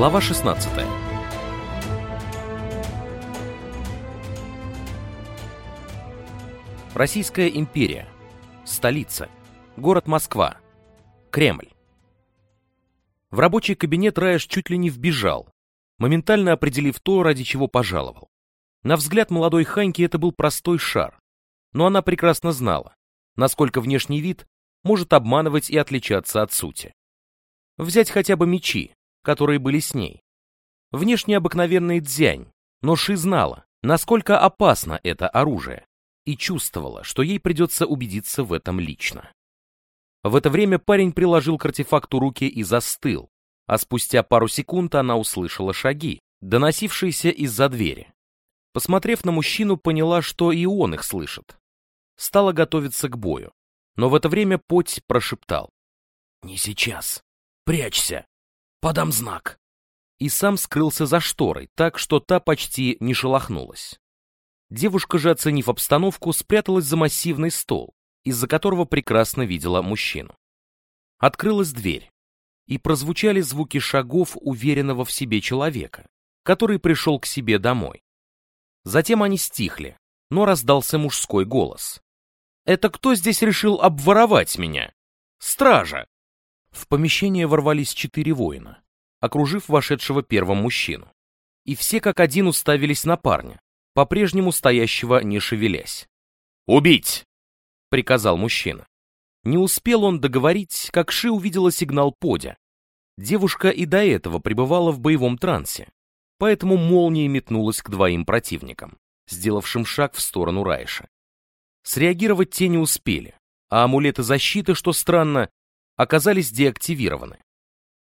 Глава 16 Российская империя. Столица. Город Москва. Кремль. В рабочий кабинет Раеш чуть ли не вбежал, моментально определив то, ради чего пожаловал. На взгляд молодой Ханьки это был простой шар, но она прекрасно знала, насколько внешний вид может обманывать и отличаться от сути. Взять хотя бы мечи, которые были с ней. Внешне обыкновенный дзянь, но Ши знала, насколько опасно это оружие, и чувствовала, что ей придется убедиться в этом лично. В это время парень приложил к артефакту руки и застыл, а спустя пару секунд она услышала шаги, доносившиеся из-за двери. Посмотрев на мужчину, поняла, что и он их слышит. Стала готовиться к бою, но в это время Поть прошептал. «Не сейчас. Прячься. Подам знак». И сам скрылся за шторой, так что та почти не шелохнулась. Девушка же, оценив обстановку, спряталась за массивный стол, из-за которого прекрасно видела мужчину. Открылась дверь, и прозвучали звуки шагов уверенного в себе человека, который пришел к себе домой. Затем они стихли, но раздался мужской голос. «Это кто здесь решил обворовать меня? Стража!» В помещение ворвались четыре воина, окружив вошедшего первым мужчину. И все как один уставились на парня, по-прежнему стоящего не шевелясь. «Убить!» — приказал мужчина. Не успел он договорить, как Ши увидела сигнал подя. Девушка и до этого пребывала в боевом трансе, поэтому молнией метнулась к двоим противникам, сделавшим шаг в сторону Райша. Среагировать те не успели, а амулеты защиты, что странно, оказались деактивированы.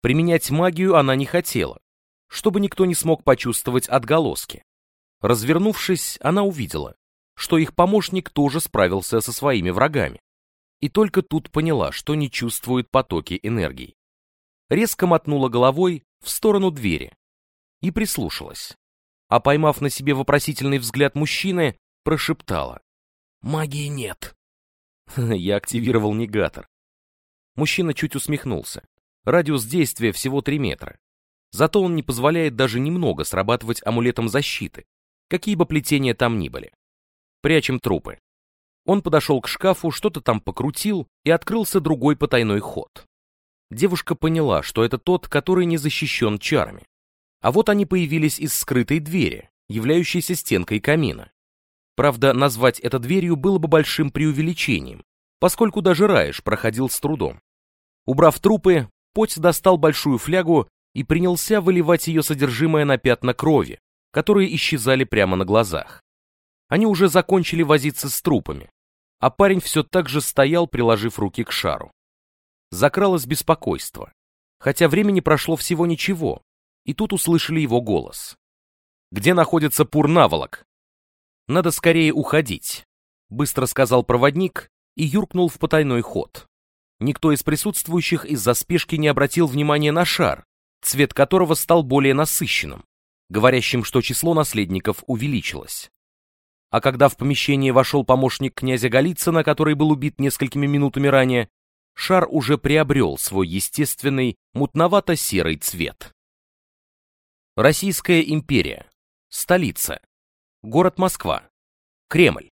Применять магию она не хотела, чтобы никто не смог почувствовать отголоски. Развернувшись, она увидела, что их помощник тоже справился со своими врагами. И только тут поняла, что не чувствует потоки энергии. Резко мотнула головой в сторону двери и прислушалась. А поймав на себе вопросительный взгляд мужчины, прошептала. «Магии нет». Я активировал негатор. Мужчина чуть усмехнулся. Радиус действия всего 3 метра. Зато он не позволяет даже немного срабатывать амулетом защиты, какие бы плетения там ни были. Прячем трупы. Он подошел к шкафу, что-то там покрутил, и открылся другой потайной ход. Девушка поняла, что это тот, который не защищен чарами. А вот они появились из скрытой двери, являющейся стенкой камина. Правда, назвать это дверью было бы большим преувеличением, поскольку даже Раиш проходил с трудом. Убрав трупы, Поть достал большую флягу и принялся выливать ее содержимое на пятна крови, которые исчезали прямо на глазах. Они уже закончили возиться с трупами, а парень все так же стоял, приложив руки к шару. Закралось беспокойство, хотя времени прошло всего ничего, и тут услышали его голос. «Где находится Пурнаволок?» «Надо скорее уходить», — быстро сказал проводник и юркнул в потайной ход. Никто из присутствующих из-за спешки не обратил внимания на шар, цвет которого стал более насыщенным, говорящим, что число наследников увеличилось. А когда в помещение вошел помощник князя Голицына, который был убит несколькими минутами ранее, шар уже приобрел свой естественный мутновато-серый цвет. Российская империя. Столица. Город Москва. Кремль.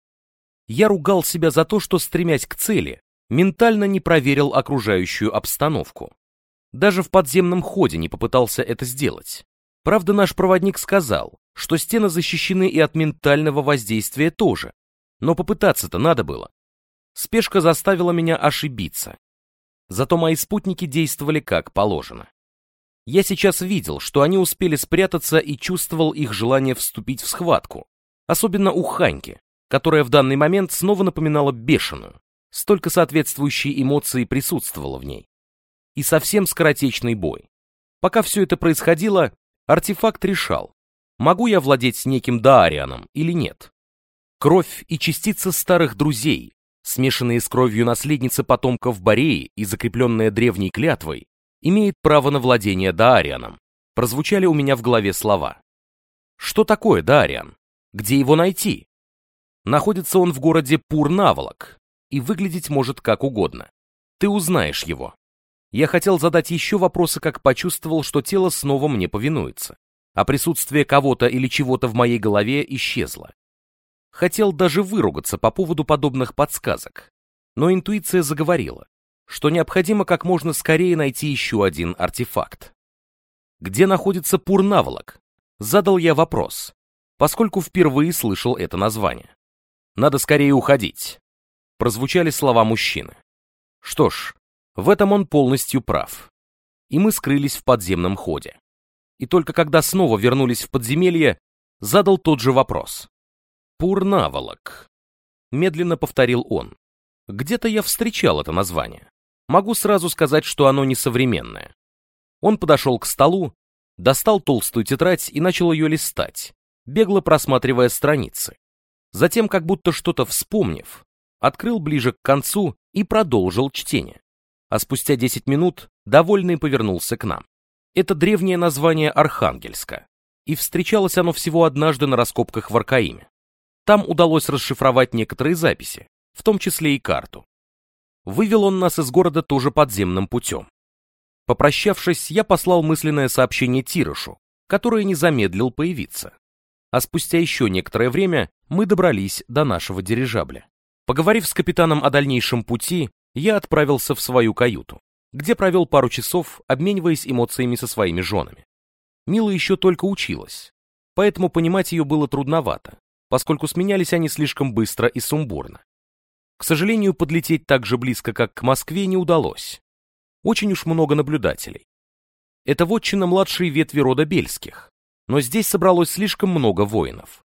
Я ругал себя за то, что, стремясь к цели, ментально не проверил окружающую обстановку. Даже в подземном ходе не попытался это сделать. Правда, наш проводник сказал, что стены защищены и от ментального воздействия тоже, но попытаться-то надо было. Спешка заставила меня ошибиться. Зато мои спутники действовали как положено. Я сейчас видел, что они успели спрятаться и чувствовал их желание вступить в схватку, особенно у Ханьки, которая в данный момент снова напоминала бешеную. Столько соответствующей эмоции присутствовало в ней. И совсем скоротечный бой. Пока все это происходило, Артефакт решал, могу я владеть неким Даарианом или нет. Кровь и частицы старых друзей, смешанные с кровью наследницы потомков Бореи и закрепленная древней клятвой, имеет право на владение Даарианом. Прозвучали у меня в голове слова. Что такое Даариан? Где его найти? Находится он в городе Пурнаволок и выглядеть может как угодно. Ты узнаешь его. Я хотел задать еще вопросы, как почувствовал, что тело снова мне повинуется, а присутствие кого-то или чего-то в моей голове исчезло. Хотел даже выругаться по поводу подобных подсказок, но интуиция заговорила, что необходимо как можно скорее найти еще один артефакт. Где находится Пурнаволок? Задал я вопрос, поскольку впервые слышал это название. Надо скорее уходить. Прозвучали слова мужчины. Что ж, в этом он полностью прав. И мы скрылись в подземном ходе. И только когда снова вернулись в подземелье, задал тот же вопрос. «Пурнаволок», — медленно повторил он. Где-то я встречал это название. Могу сразу сказать, что оно несовременное. Он подошел к столу, достал толстую тетрадь и начал ее листать, бегло просматривая страницы. Затем, как будто что-то вспомнив, открыл ближе к концу и продолжил чтение а спустя 10 минут довольный повернулся к нам. Это древнее название Архангельска, и встречалось оно всего однажды на раскопках в Аркаиме. Там удалось расшифровать некоторые записи, в том числе и карту. Вывел он нас из города тоже подземным путем. Попрощавшись, я послал мысленное сообщение Тирошу, который не замедлил появиться. А спустя еще некоторое время мы добрались до нашего дирижабля. Поговорив с капитаном о дальнейшем пути, я отправился в свою каюту, где провел пару часов, обмениваясь эмоциями со своими женами. Мила еще только училась, поэтому понимать ее было трудновато, поскольку сменялись они слишком быстро и сумбурно. К сожалению, подлететь так же близко, как к Москве, не удалось. Очень уж много наблюдателей. Это вотчина младшей ветви рода Бельских, но здесь собралось слишком много воинов.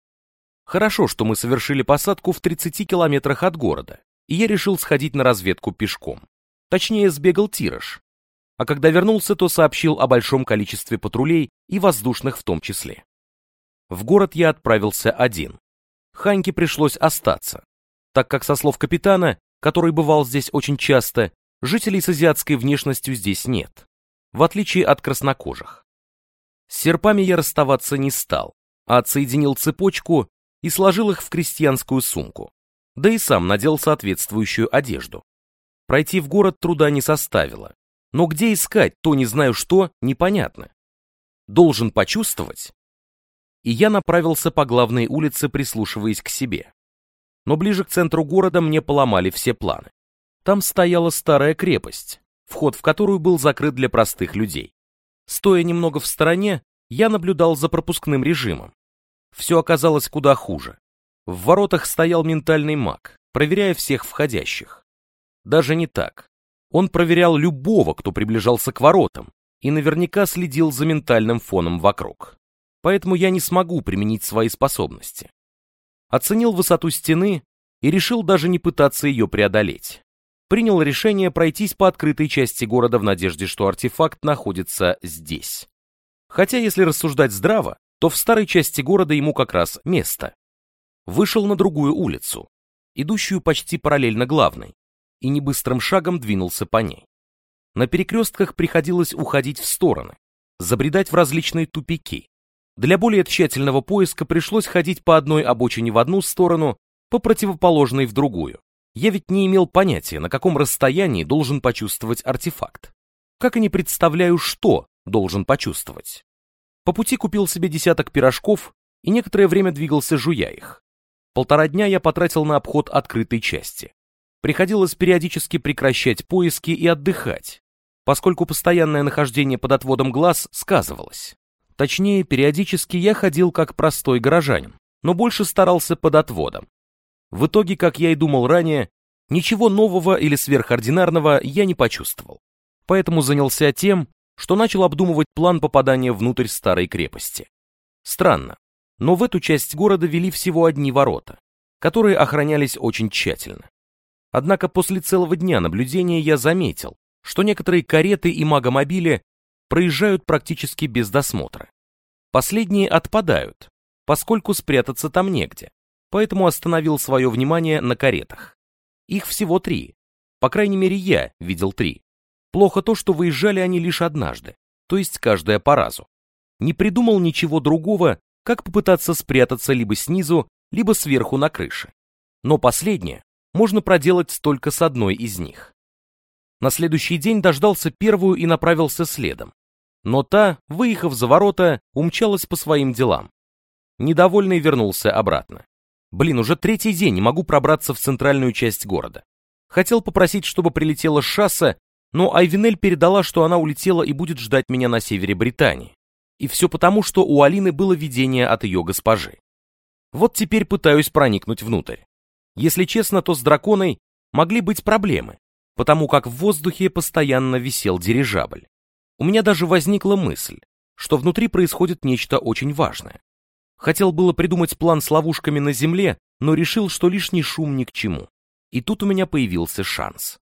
Хорошо, что мы совершили посадку в 30 километрах от города, и я решил сходить на разведку пешком. Точнее, сбегал тираж. А когда вернулся, то сообщил о большом количестве патрулей и воздушных в том числе. В город я отправился один. Ханьке пришлось остаться, так как, со слов капитана, который бывал здесь очень часто, жителей с азиатской внешностью здесь нет, в отличие от краснокожих. С серпами я расставаться не стал, а отсоединил цепочку и сложил их в крестьянскую сумку да и сам надел соответствующую одежду. Пройти в город труда не составило, но где искать, то не знаю что, непонятно. Должен почувствовать. И я направился по главной улице, прислушиваясь к себе. Но ближе к центру города мне поломали все планы. Там стояла старая крепость, вход в которую был закрыт для простых людей. Стоя немного в стороне, я наблюдал за пропускным режимом. Все оказалось куда хуже. В воротах стоял ментальный маг, проверяя всех входящих. Даже не так. Он проверял любого, кто приближался к воротам, и наверняка следил за ментальным фоном вокруг. Поэтому я не смогу применить свои способности. Оценил высоту стены и решил даже не пытаться ее преодолеть. Принял решение пройтись по открытой части города в надежде, что артефакт находится здесь. Хотя, если рассуждать здраво, то в старой части города ему как раз место вышел на другую улицу, идущую почти параллельно главной, и небыстрым шагом двинулся по ней. На перекрестках приходилось уходить в стороны, забредать в различные тупики. Для более тщательного поиска пришлось ходить по одной обочине в одну сторону, по противоположной в другую. Я ведь не имел понятия, на каком расстоянии должен почувствовать артефакт. Как и не представляю, что должен почувствовать. По пути купил себе десяток пирожков и некоторое время двигался, жуя их. Полтора дня я потратил на обход открытой части. Приходилось периодически прекращать поиски и отдыхать, поскольку постоянное нахождение под отводом глаз сказывалось. Точнее, периодически я ходил как простой горожанин, но больше старался под отводом. В итоге, как я и думал ранее, ничего нового или сверхординарного я не почувствовал. Поэтому занялся тем, что начал обдумывать план попадания внутрь старой крепости. Странно, но в эту часть города вели всего одни ворота, которые охранялись очень тщательно. Однако после целого дня наблюдения я заметил, что некоторые кареты и магомобили проезжают практически без досмотра. Последние отпадают, поскольку спрятаться там негде, поэтому остановил свое внимание на каретах. Их всего три, по крайней мере я видел три. Плохо то, что выезжали они лишь однажды, то есть каждая по разу. Не придумал ничего другого, как попытаться спрятаться либо снизу, либо сверху на крыше. Но последнее можно проделать только с одной из них. На следующий день дождался первую и направился следом. Но та, выехав за ворота, умчалась по своим делам. Недовольный вернулся обратно. Блин, уже третий день не могу пробраться в центральную часть города. Хотел попросить, чтобы прилетела шасса, но Айвинель передала, что она улетела и будет ждать меня на севере Британии. И все потому, что у Алины было видение от ее госпожи. Вот теперь пытаюсь проникнуть внутрь. Если честно, то с драконой могли быть проблемы, потому как в воздухе постоянно висел дирижабль. У меня даже возникла мысль, что внутри происходит нечто очень важное. Хотел было придумать план с ловушками на земле, но решил, что лишний шум ни к чему. И тут у меня появился шанс.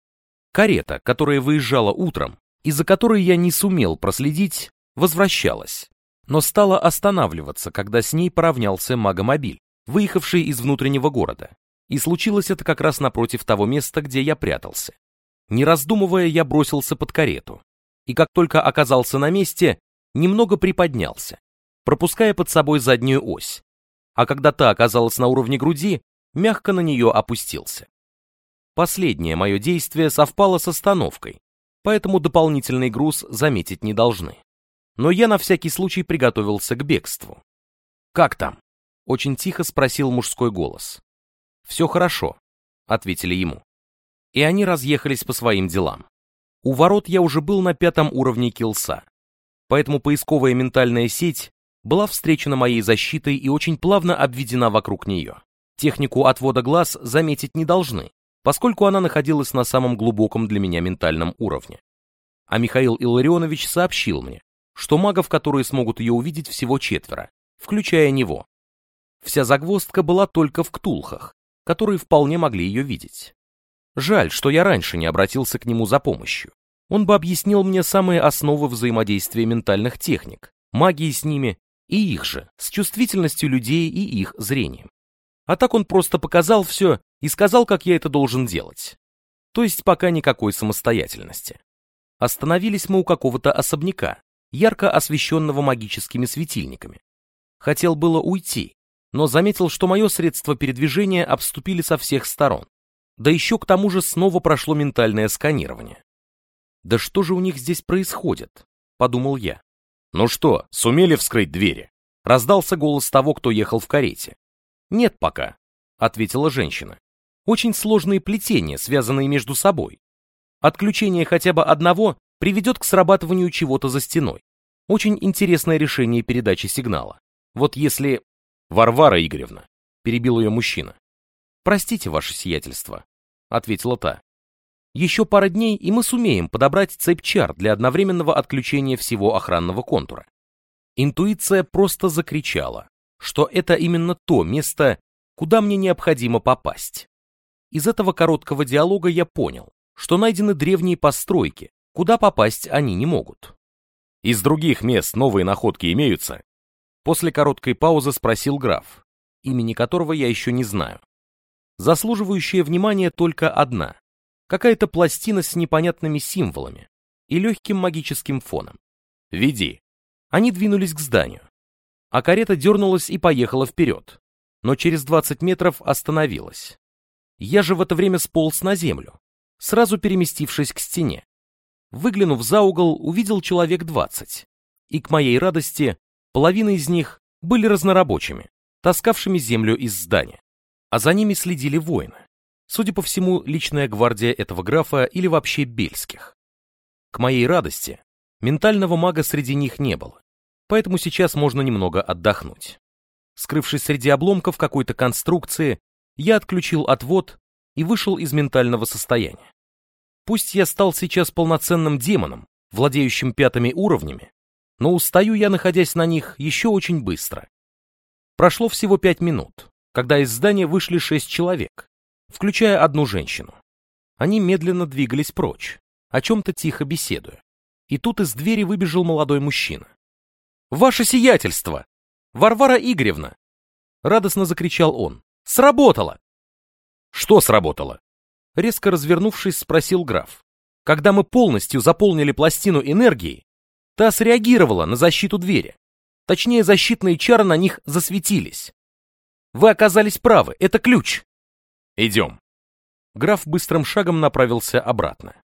Карета, которая выезжала утром, и за которой я не сумел проследить, возвращалась, но стала останавливаться, когда с ней поравнялся магомобиль, выехавший из внутреннего города. И случилось это как раз напротив того места, где я прятался. Не раздумывая, я бросился под карету. И как только оказался на месте, немного приподнялся, пропуская под собой заднюю ось. А когда та оказалась на уровне груди, мягко на нее опустился. Последнее мое действие совпало с остановкой, поэтому дополнительный груз заметить не должны. Но я на всякий случай приготовился к бегству. «Как там?» — очень тихо спросил мужской голос. «Все хорошо», — ответили ему. И они разъехались по своим делам. У ворот я уже был на пятом уровне килса, поэтому поисковая ментальная сеть была встречена моей защитой и очень плавно обведена вокруг нее. Технику отвода глаз заметить не должны, поскольку она находилась на самом глубоком для меня ментальном уровне. А Михаил Илларионович сообщил мне, что магов, которые смогут ее увидеть, всего четверо, включая него. Вся загвоздка была только в ктулхах, которые вполне могли ее видеть. Жаль, что я раньше не обратился к нему за помощью. Он бы объяснил мне самые основы взаимодействия ментальных техник, магии с ними и их же, с чувствительностью людей и их зрением. А так он просто показал все и сказал, как я это должен делать. То есть пока никакой самостоятельности. Остановились мы у какого-то особняка, ярко освещенного магическими светильниками. Хотел было уйти, но заметил, что мое средство передвижения обступили со всех сторон. Да еще к тому же снова прошло ментальное сканирование. «Да что же у них здесь происходит?» — подумал я. «Ну что, сумели вскрыть двери?» Раздался голос того, кто ехал в карете. «Нет пока», — ответила женщина. «Очень сложные плетения, связанные между собой. Отключение хотя бы одного приведет к срабатыванию чего-то за стеной. Очень интересное решение передачи сигнала. Вот если... Варвара Игоревна, перебил ее мужчина. Простите, ваше сиятельство, ответила та. Еще пара дней, и мы сумеем подобрать цепь чар для одновременного отключения всего охранного контура. Интуиция просто закричала, что это именно то место, куда мне необходимо попасть. Из этого короткого диалога я понял, что найдены древние постройки, куда попасть они не могут. Из других мест новые находки имеются? После короткой паузы спросил граф, имени которого я еще не знаю. Заслуживающая внимания только одна. Какая-то пластина с непонятными символами и легким магическим фоном. Веди. Они двинулись к зданию а карета дернулась и поехала вперед, но через 20 метров остановилась. Я же в это время сполз на землю, сразу переместившись к стене. Выглянув за угол, увидел человек 20, и к моей радости половина из них были разнорабочими, таскавшими землю из здания, а за ними следили воины. Судя по всему, личная гвардия этого графа или вообще бельских. К моей радости, ментального мага среди них не было поэтому сейчас можно немного отдохнуть. Скрывшись среди обломков какой-то конструкции, я отключил отвод и вышел из ментального состояния. Пусть я стал сейчас полноценным демоном, владеющим пятыми уровнями, но устаю я, находясь на них, еще очень быстро. Прошло всего пять минут, когда из здания вышли шесть человек, включая одну женщину. Они медленно двигались прочь, о чем-то тихо беседуя. И тут из двери выбежал молодой мужчина. Ваше сиятельство! Варвара Игоревна!» Радостно закричал он. «Сработало!» «Что сработало?» Резко развернувшись, спросил граф. «Когда мы полностью заполнили пластину энергией, та среагировала на защиту двери. Точнее, защитные чары на них засветились. Вы оказались правы, это ключ!» «Идем!» Граф быстрым шагом направился обратно.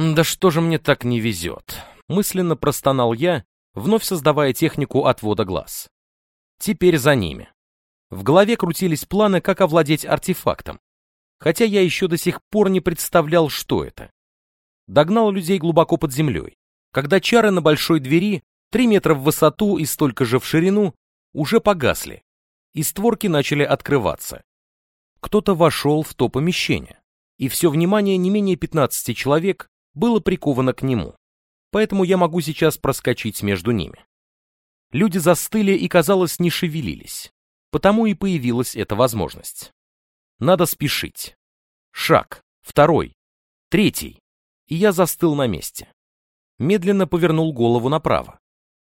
Да что же мне так не везет? Мысленно простонал я, вновь создавая технику отвода глаз. Теперь за ними. В голове крутились планы, как овладеть артефактом. Хотя я еще до сих пор не представлял, что это. Догнал людей глубоко под землей. Когда чары на большой двери, три метра в высоту и столько же в ширину, уже погасли, и створки начали открываться. Кто-то вошел в то помещение, и все внимание не менее 15 человек было приковано к нему. Поэтому я могу сейчас проскочить между ними. Люди застыли и, казалось, не шевелились. Потому и появилась эта возможность. Надо спешить. Шаг, второй, третий, и я застыл на месте. Медленно повернул голову направо.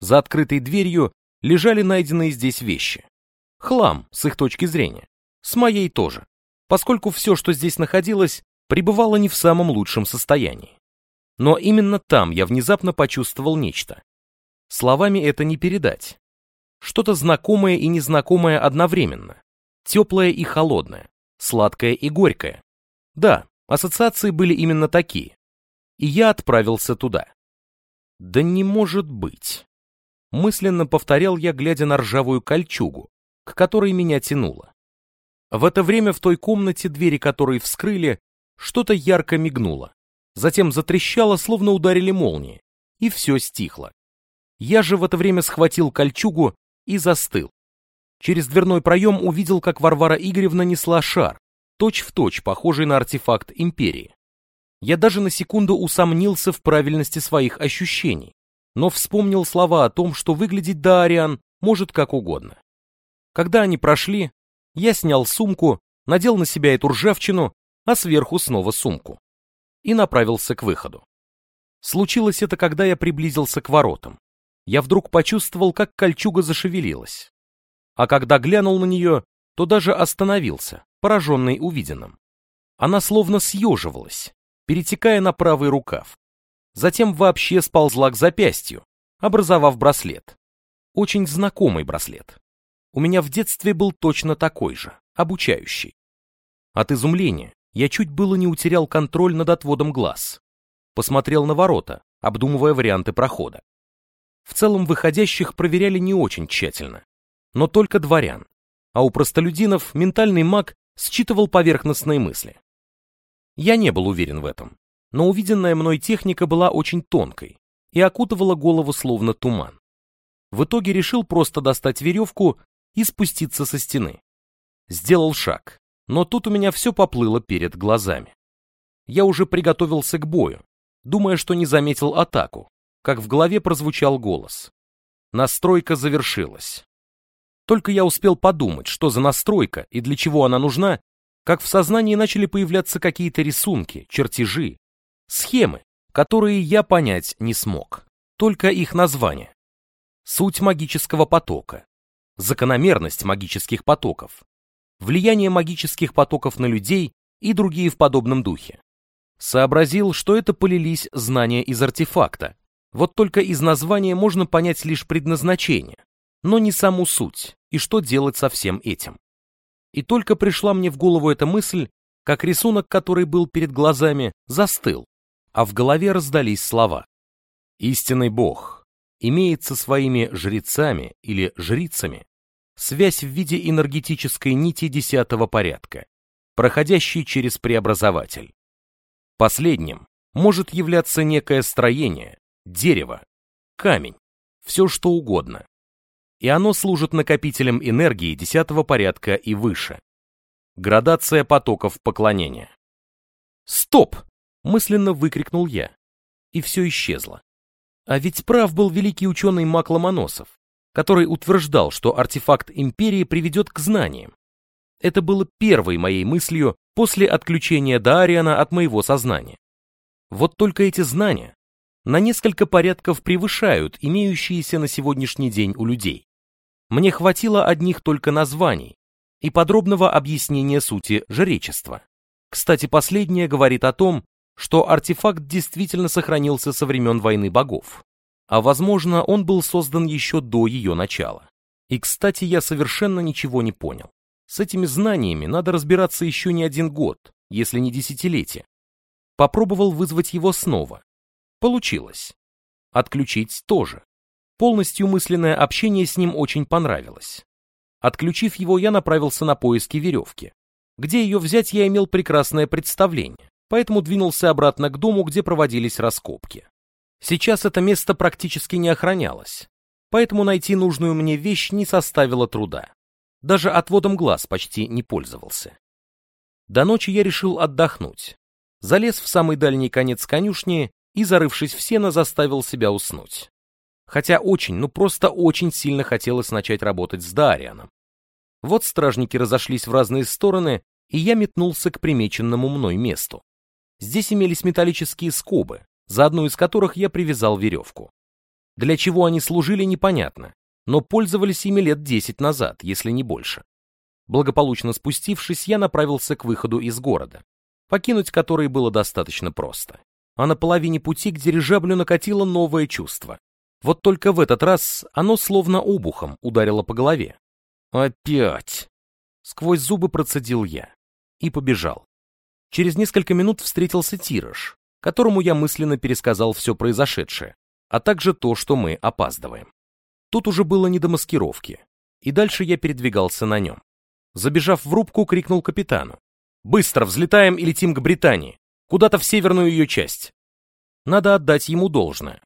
За открытой дверью лежали найденные здесь вещи. Хлам, с их точки зрения. С моей тоже, поскольку все, что здесь находилось, пребывало не в самом лучшем состоянии. Но именно там я внезапно почувствовал нечто. Словами это не передать. Что-то знакомое и незнакомое одновременно. Теплое и холодное. Сладкое и горькое. Да, ассоциации были именно такие. И я отправился туда. Да не может быть. Мысленно повторял я, глядя на ржавую кольчугу, к которой меня тянуло. В это время в той комнате, двери которой вскрыли, что-то ярко мигнуло. Затем затрещало, словно ударили молнии, и все стихло. Я же в это время схватил кольчугу и застыл. Через дверной проем увидел, как Варвара Игоревна несла шар, точь-в-точь точь похожий на артефакт Империи. Я даже на секунду усомнился в правильности своих ощущений, но вспомнил слова о том, что выглядеть Дариан может как угодно. Когда они прошли, я снял сумку, надел на себя эту ржавчину, а сверху снова сумку. И направился к выходу. Случилось это, когда я приблизился к воротам я вдруг почувствовал, как кольчуга зашевелилась. А когда глянул на нее, то даже остановился, пораженный увиденным. Она словно съеживалась, перетекая на правый рукав. Затем вообще сползла к запястью, образовав браслет. Очень знакомый браслет. У меня в детстве был точно такой же, обучающий. От изумления я чуть было не утерял контроль над отводом глаз. Посмотрел на ворота, обдумывая варианты прохода. В целом выходящих проверяли не очень тщательно, но только дворян, а у простолюдинов ментальный маг считывал поверхностные мысли. Я не был уверен в этом, но увиденная мной техника была очень тонкой и окутывала голову словно туман. В итоге решил просто достать веревку и спуститься со стены. Сделал шаг, но тут у меня все поплыло перед глазами. Я уже приготовился к бою, думая, что не заметил атаку, как в голове прозвучал голос. Настройка завершилась. Только я успел подумать, что за настройка и для чего она нужна, как в сознании начали появляться какие-то рисунки, чертежи, схемы, которые я понять не смог. Только их название. Суть магического потока. Закономерность магических потоков. Влияние магических потоков на людей и другие в подобном духе. Сообразил, что это полились знания из артефакта, вот только из названия можно понять лишь предназначение, но не саму суть и что делать со всем этим. И только пришла мне в голову эта мысль, как рисунок, который был перед глазами, застыл, а в голове раздались слова. Истинный Бог имеет со своими жрецами или жрицами связь в виде энергетической нити десятого порядка, проходящей через преобразователь. Последним может являться некое строение, дерево, камень, все что угодно. И оно служит накопителем энергии десятого порядка и выше. Градация потоков поклонения. «Стоп!» — мысленно выкрикнул я. И все исчезло. А ведь прав был великий ученый Мак Ломоносов, который утверждал, что артефакт империи приведет к знаниям. Это было первой моей мыслью после отключения Дариана от моего сознания. Вот только эти знания на несколько порядков превышают имеющиеся на сегодняшний день у людей. Мне хватило одних только названий и подробного объяснения сути жречества. Кстати, последнее говорит о том, что артефакт действительно сохранился со времен войны богов, а возможно он был создан еще до ее начала. И, кстати, я совершенно ничего не понял. С этими знаниями надо разбираться еще не один год, если не десятилетие. Попробовал вызвать его снова. Получилось. Отключить тоже. Полностью мысленное общение с ним очень понравилось. Отключив его, я направился на поиски веревки. Где ее взять, я имел прекрасное представление, поэтому двинулся обратно к дому, где проводились раскопки. Сейчас это место практически не охранялось, поэтому найти нужную мне вещь не составило труда. Даже отводом глаз почти не пользовался. До ночи я решил отдохнуть. Залез в самый дальний конец конюшни и, зарывшись в сено, заставил себя уснуть. Хотя очень, ну просто очень сильно хотелось начать работать с Дарианом. Вот стражники разошлись в разные стороны, и я метнулся к примеченному мной месту. Здесь имелись металлические скобы, за одну из которых я привязал веревку. Для чего они служили, непонятно, но пользовались ими лет десять назад, если не больше. Благополучно спустившись, я направился к выходу из города, покинуть который было достаточно просто. А на половине пути к дирижаблю накатило новое чувство. Вот только в этот раз оно словно обухом ударило по голове. «Опять!» Сквозь зубы процедил я и побежал. Через несколько минут встретился Тираж, которому я мысленно пересказал все произошедшее, а также то, что мы опаздываем. Тут уже было не до маскировки, и дальше я передвигался на нем. Забежав в рубку, крикнул капитану. «Быстро взлетаем и летим к Британии, куда-то в северную ее часть». Надо отдать ему должное.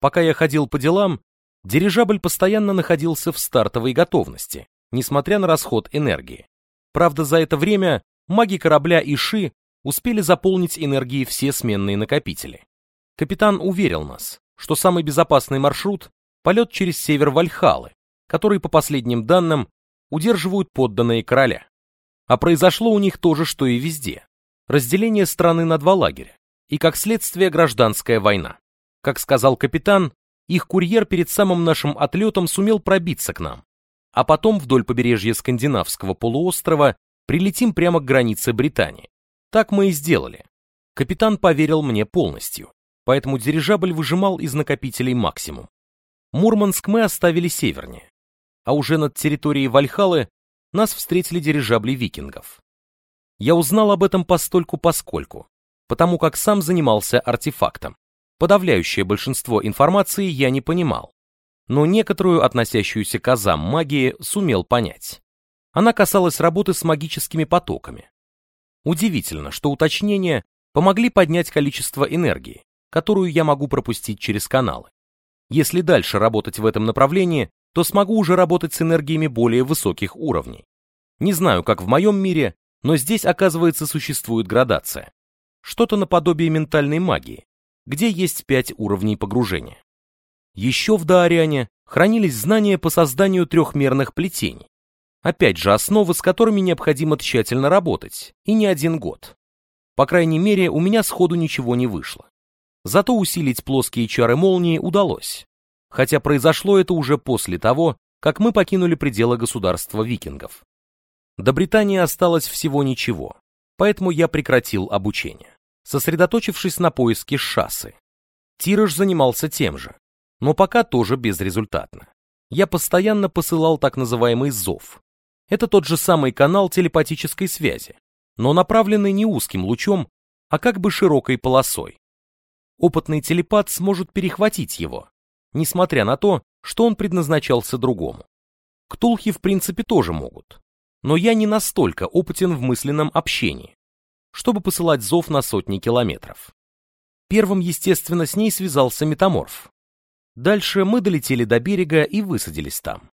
Пока я ходил по делам, дирижабль постоянно находился в стартовой готовности, несмотря на расход энергии. Правда, за это время маги корабля и Ши успели заполнить энергией все сменные накопители. Капитан уверил нас, что самый безопасный маршрут – полет через север Вальхалы, который, по последним данным, удерживают подданные короля. А произошло у них то же, что и везде. Разделение страны на два лагеря, и как следствие гражданская война. Как сказал капитан, их курьер перед самым нашим отлетом сумел пробиться к нам, а потом вдоль побережья скандинавского полуострова прилетим прямо к границе Британии. Так мы и сделали. Капитан поверил мне полностью, поэтому дирижабль выжимал из накопителей максимум. Мурманск мы оставили севернее, а уже над территорией Вальхалы нас встретили дирижабли викингов. Я узнал об этом постольку-поскольку, потому как сам занимался артефактом. Подавляющее большинство информации я не понимал, но некоторую относящуюся к азам магии сумел понять. Она касалась работы с магическими потоками. Удивительно, что уточнения помогли поднять количество энергии, которую я могу пропустить через каналы. Если дальше работать в этом направлении, то смогу уже работать с энергиями более высоких уровней. Не знаю, как в моем мире, но здесь, оказывается, существует градация. Что-то наподобие ментальной магии, где есть пять уровней погружения. Еще в Даариане хранились знания по созданию трехмерных плетений. Опять же, основы, с которыми необходимо тщательно работать, и не один год. По крайней мере, у меня сходу ничего не вышло. Зато усилить плоские чары молнии удалось. Хотя произошло это уже после того, как мы покинули пределы государства викингов. До Британии осталось всего ничего, поэтому я прекратил обучение сосредоточившись на поиске шассы. Тираж занимался тем же, но пока тоже безрезультатно. Я постоянно посылал так называемый зов. Это тот же самый канал телепатической связи, но направленный не узким лучом, а как бы широкой полосой. Опытный телепат сможет перехватить его, несмотря на то, что он предназначался другому. Ктулхи в принципе тоже могут, но я не настолько опытен в мысленном общении, чтобы посылать зов на сотни километров. Первым, естественно, с ней связался метаморф. Дальше мы долетели до берега и высадились там.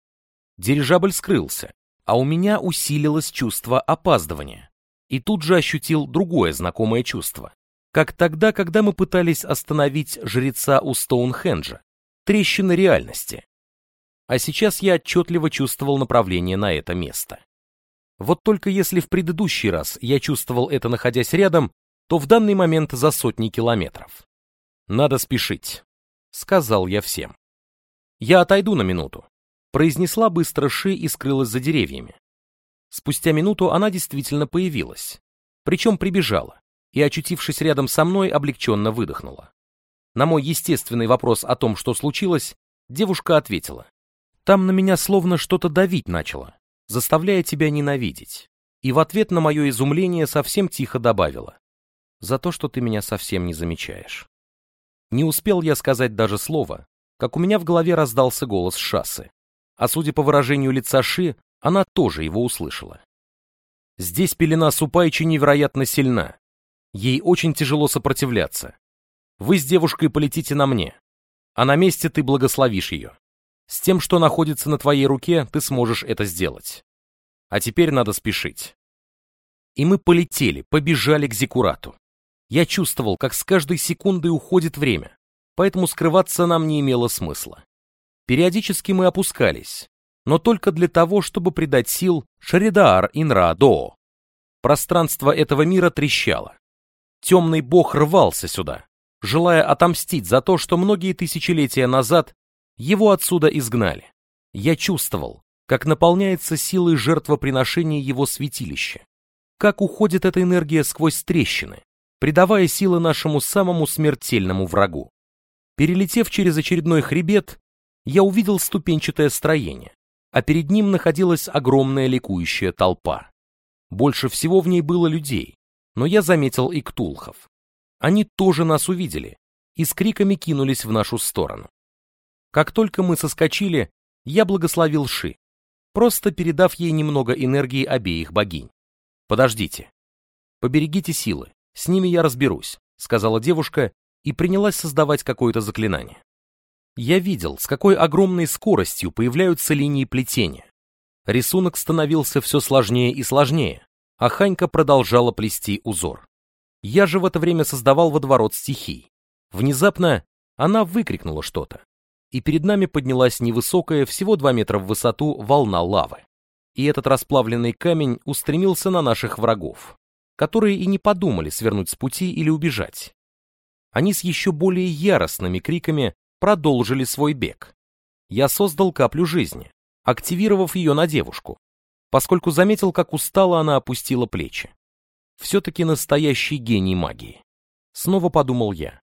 Дирижабль скрылся, а у меня усилилось чувство опаздывания. И тут же ощутил другое знакомое чувство. Как тогда, когда мы пытались остановить жреца у Стоунхенджа. Трещины реальности. А сейчас я отчетливо чувствовал направление на это место. Вот только если в предыдущий раз я чувствовал это, находясь рядом, то в данный момент за сотни километров. Надо спешить, сказал я всем. Я отойду на минуту, произнесла быстро Ши и скрылась за деревьями. Спустя минуту она действительно появилась, причем прибежала, и, очутившись рядом со мной, облегченно выдохнула. На мой естественный вопрос о том, что случилось, девушка ответила. Там на меня словно что-то давить начало заставляя тебя ненавидеть. И в ответ на мое изумление совсем тихо добавила. за то, что ты меня совсем не замечаешь. Не успел я сказать даже слова, как у меня в голове раздался голос Шассы. А судя по выражению лица Ши, она тоже его услышала. Здесь пелена Супайчи невероятно сильна. Ей очень тяжело сопротивляться. Вы с девушкой полетите на мне, а на месте ты благословишь ее. С тем, что находится на твоей руке, ты сможешь это сделать. А теперь надо спешить. И мы полетели, побежали к Зикурату. Я чувствовал, как с каждой секундой уходит время, поэтому скрываться нам не имело смысла. Периодически мы опускались, но только для того, чтобы придать сил Шаридаар Инра-Доо. Пространство этого мира трещало. Темный бог рвался сюда, желая отомстить за то, что многие тысячелетия назад его отсюда изгнали. Я чувствовал, как наполняется силой жертвоприношения его святилища, как уходит эта энергия сквозь трещины, придавая силы нашему самому смертельному врагу. Перелетев через очередной хребет, я увидел ступенчатое строение, а перед ним находилась огромная ликующая толпа. Больше всего в ней было людей, но я заметил и ктулхов. Они тоже нас увидели и с криками кинулись в нашу сторону. Как только мы соскочили, я благословил Ши, просто передав ей немного энергии обеих богинь. Подождите. Поберегите силы, «С ними я разберусь», — сказала девушка и принялась создавать какое-то заклинание. Я видел, с какой огромной скоростью появляются линии плетения. Рисунок становился все сложнее и сложнее, а Ханька продолжала плести узор. Я же в это время создавал водоворот стихий. Внезапно она выкрикнула что-то, и перед нами поднялась невысокая, всего 2 метра в высоту, волна лавы. И этот расплавленный камень устремился на наших врагов которые и не подумали свернуть с пути или убежать. Они с еще более яростными криками продолжили свой бег. Я создал каплю жизни, активировав ее на девушку, поскольку заметил, как устало она опустила плечи. Все-таки настоящий гений магии. Снова подумал я.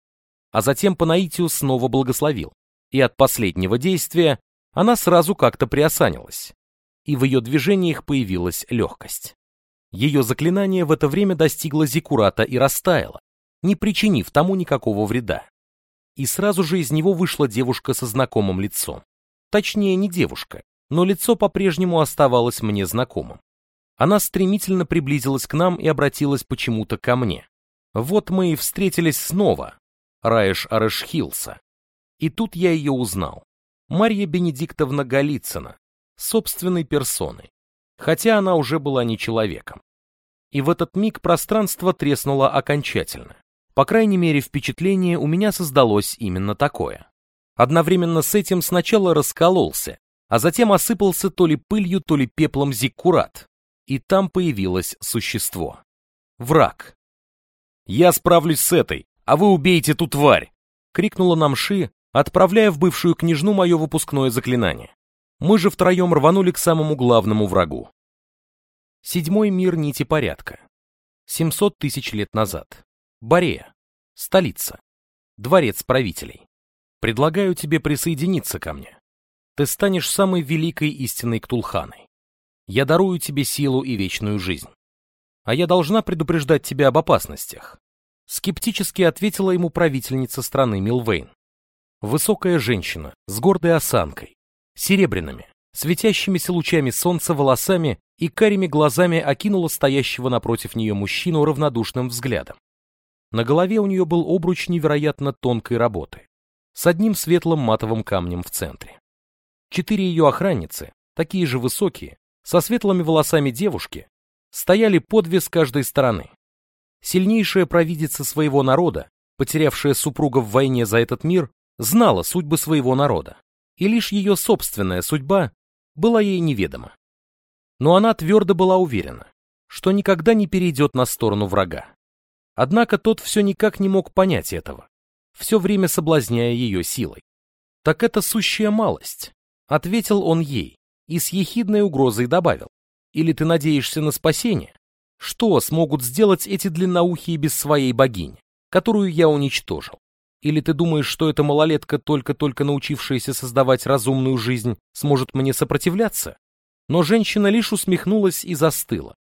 А затем по наитию снова благословил. И от последнего действия она сразу как-то приосанилась. И в ее движениях появилась легкость. Ее заклинание в это время достигло Зикурата и растаяло, не причинив тому никакого вреда. И сразу же из него вышла девушка со знакомым лицом. Точнее, не девушка, но лицо по-прежнему оставалось мне знакомым. Она стремительно приблизилась к нам и обратилась почему-то ко мне. Вот мы и встретились снова, Раеш Арешхилса. И тут я ее узнал. Марья Бенедиктовна Голицына, собственной персоной, хотя она уже была не человеком и в этот миг пространство треснуло окончательно. По крайней мере, впечатление у меня создалось именно такое. Одновременно с этим сначала раскололся, а затем осыпался то ли пылью, то ли пеплом зиккурат, и там появилось существо. Враг. «Я справлюсь с этой, а вы убейте ту тварь!» — крикнула нам Ши, отправляя в бывшую княжну мое выпускное заклинание. Мы же втроем рванули к самому главному врагу. Седьмой мир нити порядка. 700 тысяч лет назад. Борея. Столица. Дворец правителей. Предлагаю тебе присоединиться ко мне. Ты станешь самой великой истинной Ктулханой. Я дарую тебе силу и вечную жизнь. А я должна предупреждать тебя об опасностях. Скептически ответила ему правительница страны Милвейн. Высокая женщина с гордой осанкой, серебряными, светящимися лучами солнца волосами и карими глазами окинула стоящего напротив нее мужчину равнодушным взглядом. На голове у нее был обруч невероятно тонкой работы, с одним светлым матовым камнем в центре. Четыре ее охранницы, такие же высокие, со светлыми волосами девушки, стояли по две с каждой стороны. Сильнейшая провидица своего народа, потерявшая супруга в войне за этот мир, знала судьбы своего народа, и лишь ее собственная судьба была ей неведома но она твердо была уверена, что никогда не перейдет на сторону врага. Однако тот все никак не мог понять этого, все время соблазняя ее силой. «Так это сущая малость», — ответил он ей и с ехидной угрозой добавил. «Или ты надеешься на спасение? Что смогут сделать эти длинноухие без своей богини, которую я уничтожил? Или ты думаешь, что эта малолетка, только-только научившаяся создавать разумную жизнь, сможет мне сопротивляться? но женщина лишь усмехнулась и застыла.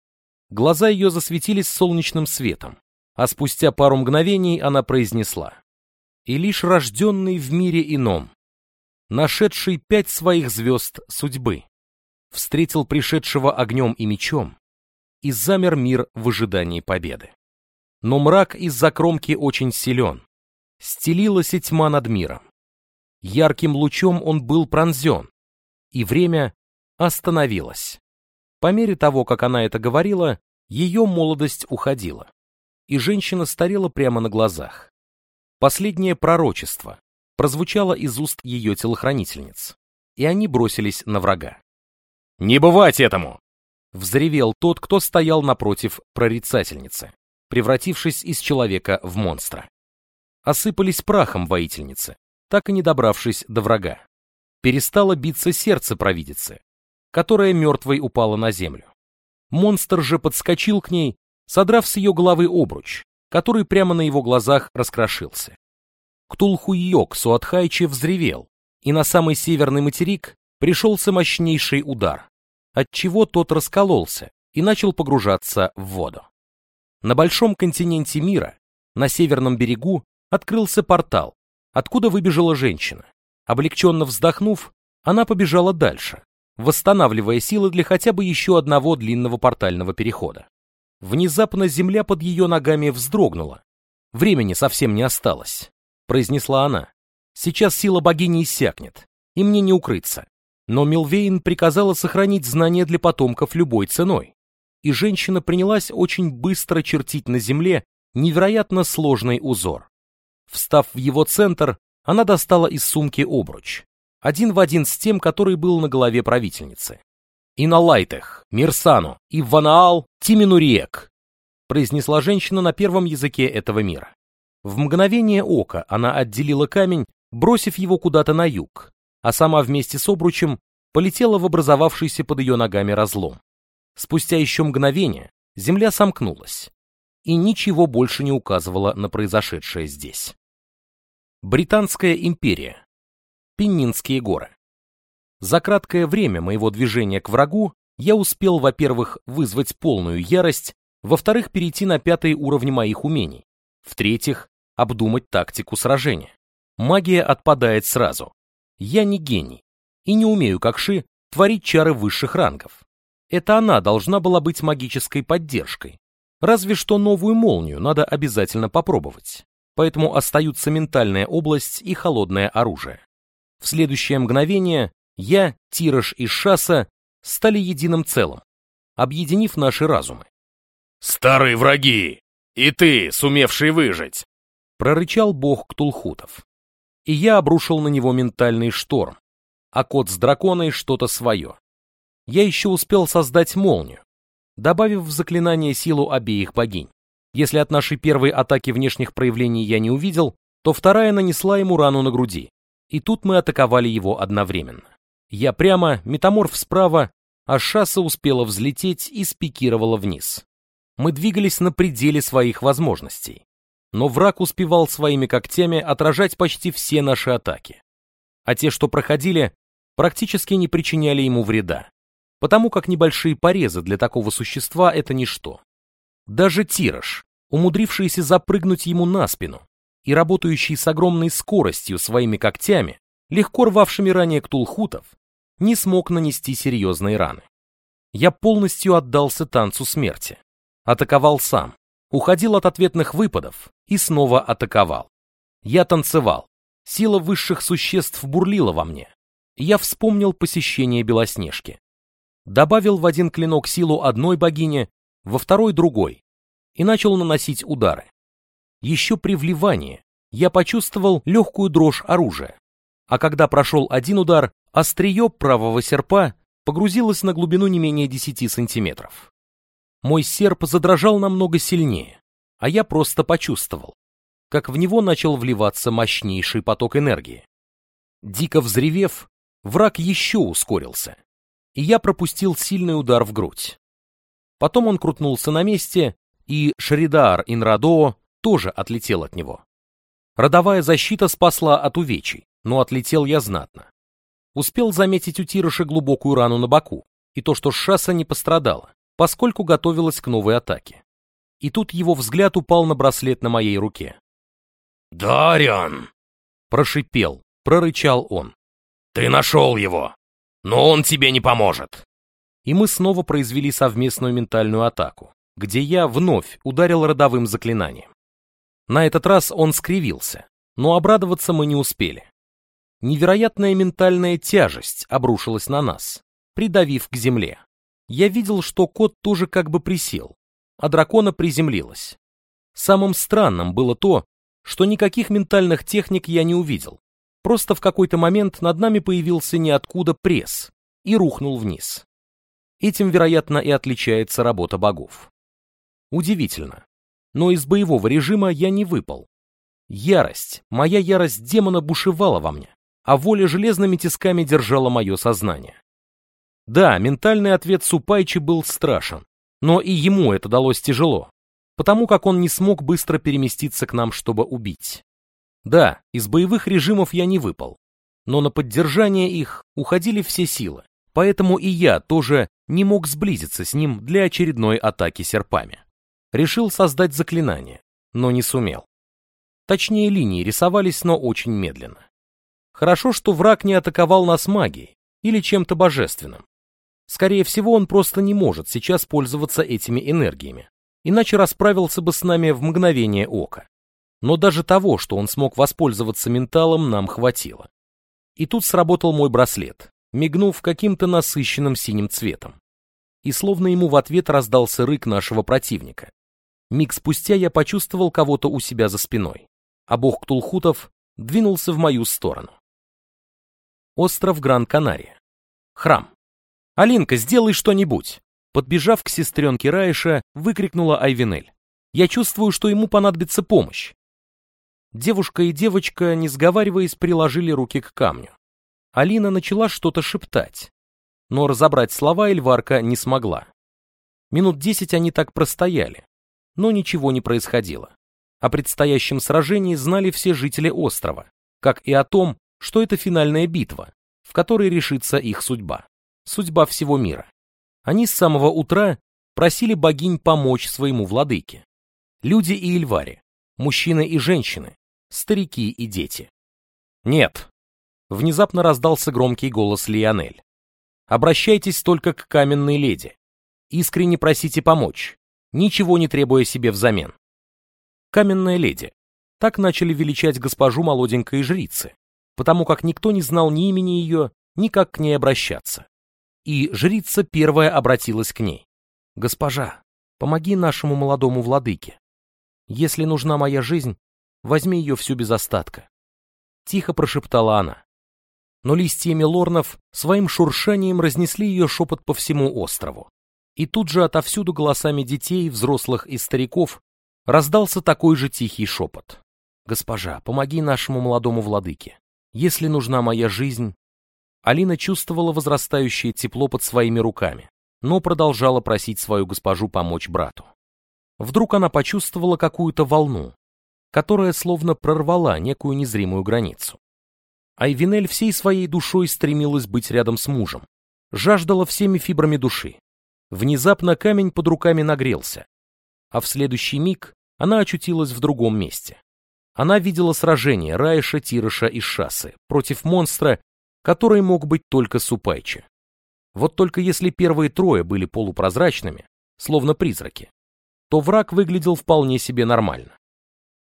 Глаза ее засветились солнечным светом, а спустя пару мгновений она произнесла. «И лишь рожденный в мире ином, нашедший пять своих звезд судьбы, встретил пришедшего огнем и мечом, и замер мир в ожидании победы. Но мрак из-за кромки очень силен, стелилась тьма над миром. Ярким лучом он был пронзен, и время остановилось. По мере того, как она это говорила, ее молодость уходила, и женщина старела прямо на глазах. Последнее пророчество прозвучало из уст ее телохранительниц, и они бросились на врага. «Не бывать этому!» — взревел тот, кто стоял напротив прорицательницы, превратившись из человека в монстра. Осыпались прахом воительницы, так и не добравшись до врага. Перестало биться сердце провидицы, которая мертвой упала на землю. Монстр же подскочил к ней, содрав с ее головы обруч, который прямо на его глазах раскрошился. Ктулху-Йок Суатхайче взревел, и на самый северный материк пришелся мощнейший удар, отчего тот раскололся и начал погружаться в воду. На большом континенте мира, на северном берегу, открылся портал, откуда выбежала женщина. Облегченно вздохнув, она побежала дальше, восстанавливая силы для хотя бы еще одного длинного портального перехода. Внезапно земля под ее ногами вздрогнула. Времени совсем не осталось, произнесла она. Сейчас сила богини иссякнет, и мне не укрыться. Но Милвейн приказала сохранить знания для потомков любой ценой. И женщина принялась очень быстро чертить на земле невероятно сложный узор. Встав в его центр, она достала из сумки обруч, один в один с тем, который был на голове правительницы. «И на Лайтех, Мирсану, и Ванаал, Тиминуриек», произнесла женщина на первом языке этого мира. В мгновение ока она отделила камень, бросив его куда-то на юг, а сама вместе с обручем полетела в образовавшийся под ее ногами разлом. Спустя еще мгновение земля сомкнулась, и ничего больше не указывало на произошедшее здесь. Британская империя. Пеннинские горы. За краткое время моего движения к врагу я успел, во-первых, вызвать полную ярость, во-вторых, перейти на пятый уровень моих умений, в-третьих, обдумать тактику сражения. Магия отпадает сразу. Я не гений и не умею, как Ши, творить чары высших рангов. Это она должна была быть магической поддержкой. Разве что новую молнию надо обязательно попробовать поэтому остаются ментальная область и холодное оружие. В следующее мгновение я, Тираж и Шаса стали единым целым, объединив наши разумы. «Старые враги! И ты, сумевший выжить!» прорычал бог Ктулхутов. И я обрушил на него ментальный шторм, а кот с драконой что-то свое. Я еще успел создать молнию, добавив в заклинание силу обеих богинь. Если от нашей первой атаки внешних проявлений я не увидел, то вторая нанесла ему рану на груди. И тут мы атаковали его одновременно. Я прямо, метаморф справа, а шасса успела взлететь и спикировала вниз. Мы двигались на пределе своих возможностей. Но враг успевал своими когтями отражать почти все наши атаки. А те, что проходили, практически не причиняли ему вреда, потому как небольшие порезы для такого существа это ничто. Даже Тираж, умудрившийся запрыгнуть ему на спину и работающий с огромной скоростью своими когтями, легко рвавшими ранее ктулхутов, не смог нанести серьезные раны. Я полностью отдался танцу смерти. Атаковал сам, уходил от ответных выпадов и снова атаковал. Я танцевал. Сила высших существ бурлила во мне. Я вспомнил посещение Белоснежки. Добавил в один клинок силу одной богини, во второй другой, и начал наносить удары. Еще при вливании я почувствовал легкую дрожь оружия, а когда прошел один удар, острие правого серпа погрузилось на глубину не менее 10 сантиметров. Мой серп задрожал намного сильнее, а я просто почувствовал, как в него начал вливаться мощнейший поток энергии. Дико взревев, враг еще ускорился, и я пропустил сильный удар в грудь. Потом он крутнулся на месте, и Шридар Инрадоо тоже отлетел от него. Родовая защита спасла от увечий, но отлетел я знатно. Успел заметить у Тироша глубокую рану на боку, и то, что Шаса не пострадала, поскольку готовилась к новой атаке. И тут его взгляд упал на браслет на моей руке. «Дариан!» — прошипел, прорычал он. «Ты нашел его, но он тебе не поможет!» И мы снова произвели совместную ментальную атаку, где я вновь ударил родовым заклинанием. На этот раз он скривился, но обрадоваться мы не успели. Невероятная ментальная тяжесть обрушилась на нас, придавив к земле. Я видел, что кот тоже как бы присел, а дракона приземлилась. Самым странным было то, что никаких ментальных техник я не увидел. Просто в какой-то момент над нами появился ниоткуда пресс и рухнул вниз. Этим, вероятно, и отличается работа богов. Удивительно. Но из боевого режима я не выпал. Ярость, моя ярость демона бушевала во мне, а воля железными тисками держала мое сознание. Да, ментальный ответ Супайчи был страшен, но и ему это далось тяжело потому как он не смог быстро переместиться к нам, чтобы убить. Да, из боевых режимов я не выпал, но на поддержание их уходили все силы, поэтому и я тоже не мог сблизиться с ним для очередной атаки серпами. Решил создать заклинание, но не сумел. Точнее, линии рисовались, но очень медленно. Хорошо, что враг не атаковал нас магией или чем-то божественным. Скорее всего, он просто не может сейчас пользоваться этими энергиями, иначе расправился бы с нами в мгновение ока. Но даже того, что он смог воспользоваться менталом, нам хватило. И тут сработал мой браслет, мигнув каким-то насыщенным синим цветом. И словно ему в ответ раздался рык нашего противника. Миг спустя я почувствовал кого-то у себя за спиной, а бог Ктулхутов двинулся в мою сторону. Остров Гран-Канария. Храм. «Алинка, сделай что-нибудь!» Подбежав к сестренке Раиша, выкрикнула Айвенель. «Я чувствую, что ему понадобится помощь». Девушка и девочка, не сговариваясь, приложили руки к камню. Алина начала что-то шептать, но разобрать слова Эльварка не смогла. Минут десять они так простояли, но ничего не происходило. О предстоящем сражении знали все жители острова, как и о том, что это финальная битва, в которой решится их судьба, судьба всего мира. Они с самого утра просили богинь помочь своему владыке. Люди и эльвари, мужчины и женщины, старики и дети. Нет. Внезапно раздался громкий голос Лионель. Обращайтесь только к каменной леди. Искренне просите помочь, ничего не требуя себе взамен. Каменная леди. Так начали величать госпожу молоденькой жрицы, потому как никто не знал ни имени ее, ни как к ней обращаться и жрица первая обратилась к ней. «Госпожа, помоги нашему молодому владыке. Если нужна моя жизнь, возьми ее всю без остатка». Тихо прошептала она. Но листьями лорнов своим шуршанием разнесли ее шепот по всему острову. И тут же отовсюду голосами детей, взрослых и стариков раздался такой же тихий шепот. «Госпожа, помоги нашему молодому владыке. Если нужна моя жизнь, Алина чувствовала возрастающее тепло под своими руками, но продолжала просить свою госпожу помочь брату. Вдруг она почувствовала какую-то волну, которая словно прорвала некую незримую границу. Айвинель всей своей душой стремилась быть рядом с мужем, жаждала всеми фибрами души. Внезапно камень под руками нагрелся, а в следующий миг она очутилась в другом месте. Она видела сражение Раиша, Тирыша и Шасы против монстра, который мог быть только Супайчи. Вот только если первые трое были полупрозрачными, словно призраки, то враг выглядел вполне себе нормально.